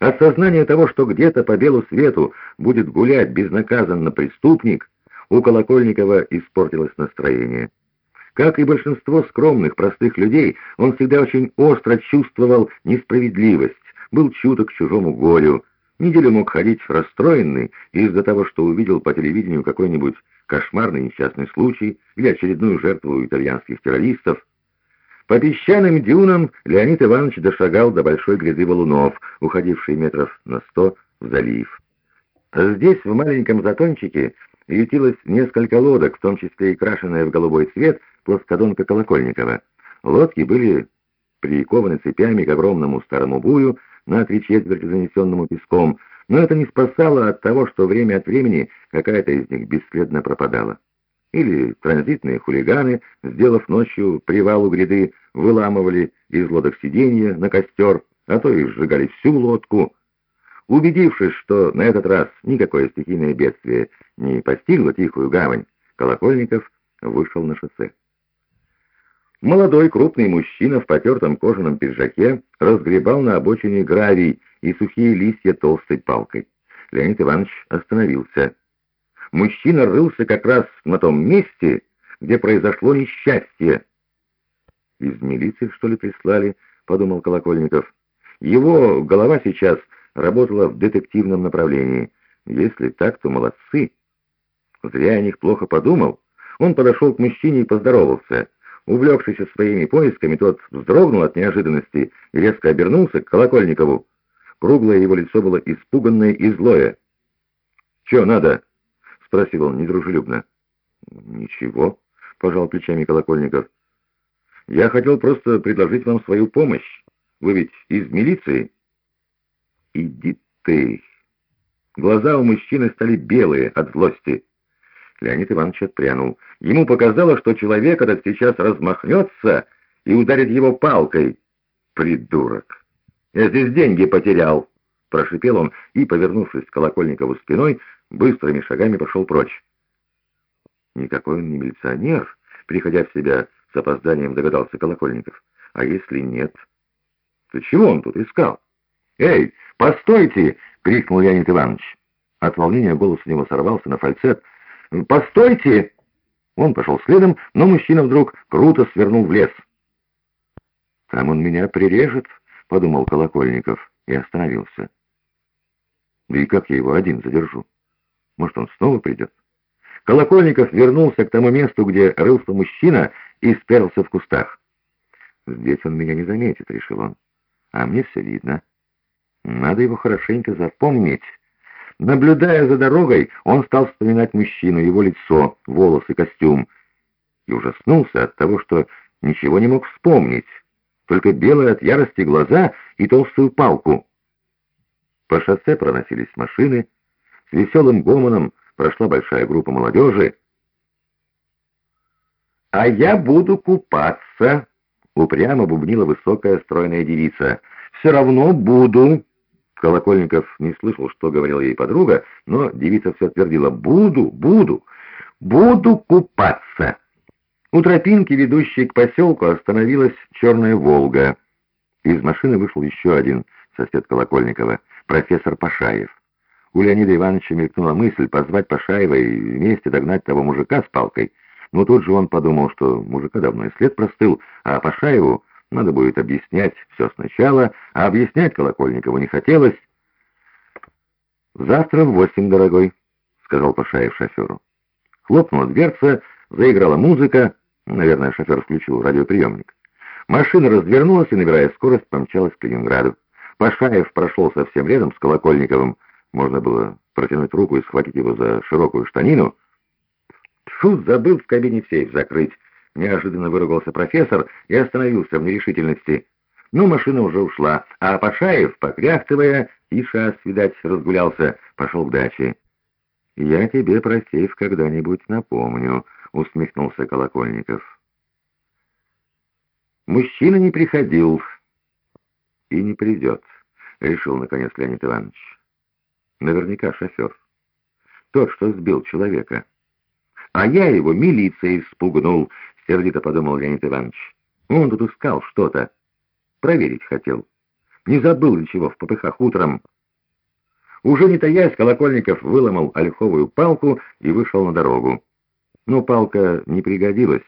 От сознания того, что где-то по белу свету будет гулять безнаказанно преступник, у Колокольникова испортилось настроение. Как и большинство скромных, простых людей, он всегда очень остро чувствовал несправедливость, был чуток к чужому горю. Неделю мог ходить расстроенный из-за того, что увидел по телевидению какой-нибудь кошмарный несчастный случай или очередную жертву итальянских террористов. По песчаным дюнам Леонид Иванович дошагал до большой гряды валунов, уходившей метров на сто в залив. Здесь, в маленьком затончике, ютилось несколько лодок, в том числе и крашенная в голубой цвет плоскодонка Колокольникова. Лодки были прикованы цепями к огромному старому бую, на три четверти занесенному песком, но это не спасало от того, что время от времени какая-то из них бесследно пропадала. Или транзитные хулиганы, сделав ночью привал у гряды, выламывали из лодок сиденья на костер, а то и сжигали всю лодку. Убедившись, что на этот раз никакое стихийное бедствие не постигло тихую гавань, Колокольников вышел на шоссе. Молодой крупный мужчина в потертом кожаном пиджаке разгребал на обочине гравий и сухие листья толстой палкой. Леонид Иванович остановился. Мужчина рылся как раз на том месте, где произошло несчастье. «Из милиции, что ли, прислали?» — подумал Колокольников. Его голова сейчас работала в детективном направлении. Если так, то молодцы. Зря о них плохо подумал. Он подошел к мужчине и поздоровался. Увлекшийся своими поисками, тот вздрогнул от неожиданности и резко обернулся к Колокольникову. Круглое его лицо было испуганное и злое. «Че надо?» — спросил он недружелюбно. «Ничего», — пожал плечами Колокольников. «Я хотел просто предложить вам свою помощь. Вы ведь из милиции?» «Иди ты!» Глаза у мужчины стали белые от злости. Леонид Иванович отпрянул. Ему показалось, что человек этот сейчас размахнется и ударит его палкой. «Придурок! Я здесь деньги потерял!» Прошипел он и, повернувшись к Колокольникову спиной, быстрыми шагами пошел прочь. Никакой он не милиционер, приходя в себя с опозданием догадался Колокольников. А если нет? То чего он тут искал? «Эй, постойте!» — крикнул Леонид Иванович. От волнения голос у него сорвался на фальцет — «Постойте!» Он пошел следом, но мужчина вдруг круто свернул в лес. «Там он меня прирежет», — подумал Колокольников и остановился. «Да и как я его один задержу? Может, он снова придет?» Колокольников вернулся к тому месту, где рылся мужчина и спрятался в кустах. «Здесь он меня не заметит», — решил он. «А мне все видно. Надо его хорошенько запомнить». Наблюдая за дорогой, он стал вспоминать мужчину, его лицо, волосы, костюм, и ужаснулся от того, что ничего не мог вспомнить, только белые от ярости глаза и толстую палку. По шоссе проносились машины, с веселым гомоном прошла большая группа молодежи. «А я буду купаться», — упрямо бубнила высокая стройная девица. «Все равно буду». Колокольников не слышал, что говорила ей подруга, но девица все твердила «Буду, буду, буду купаться». У тропинки, ведущей к поселку, остановилась черная «Волга». Из машины вышел еще один сосед Колокольникова, профессор Пашаев. У Леонида Ивановича мелькнула мысль позвать Пашаева и вместе догнать того мужика с палкой. Но тут же он подумал, что мужика давно и след простыл, а Пашаеву надо будет объяснять все сначала, а объяснять Колокольникову не хотелось. «Завтра в восемь, дорогой», — сказал Пашаев шоферу. Хлопнула дверца, заиграла музыка. Наверное, шофер включил радиоприемник. Машина развернулась и, набирая скорость, помчалась к Ленинграду. Пашаев прошел совсем рядом с Колокольниковым. Можно было протянуть руку и схватить его за широкую штанину. Тьфу, забыл в кабине сейф закрыть. Неожиданно выругался профессор и остановился в нерешительности. Ну, машина уже ушла, а Пашаев, покряхтывая, и шас, видать, разгулялся, пошел к даче. «Я тебе про сейф когда-нибудь напомню», — усмехнулся Колокольников. Мужчина не приходил и не придет, — решил, наконец, Леонид Иванович. Наверняка шофер. Тот, что сбил человека. А я его милицией спугнул, сердито подумал Леонид Иванович. Он тут искал что-то. Проверить хотел. Не забыл ли чего в попыхах утром?» Уже не таясь, Колокольников выломал ольховую палку и вышел на дорогу. Но палка не пригодилась.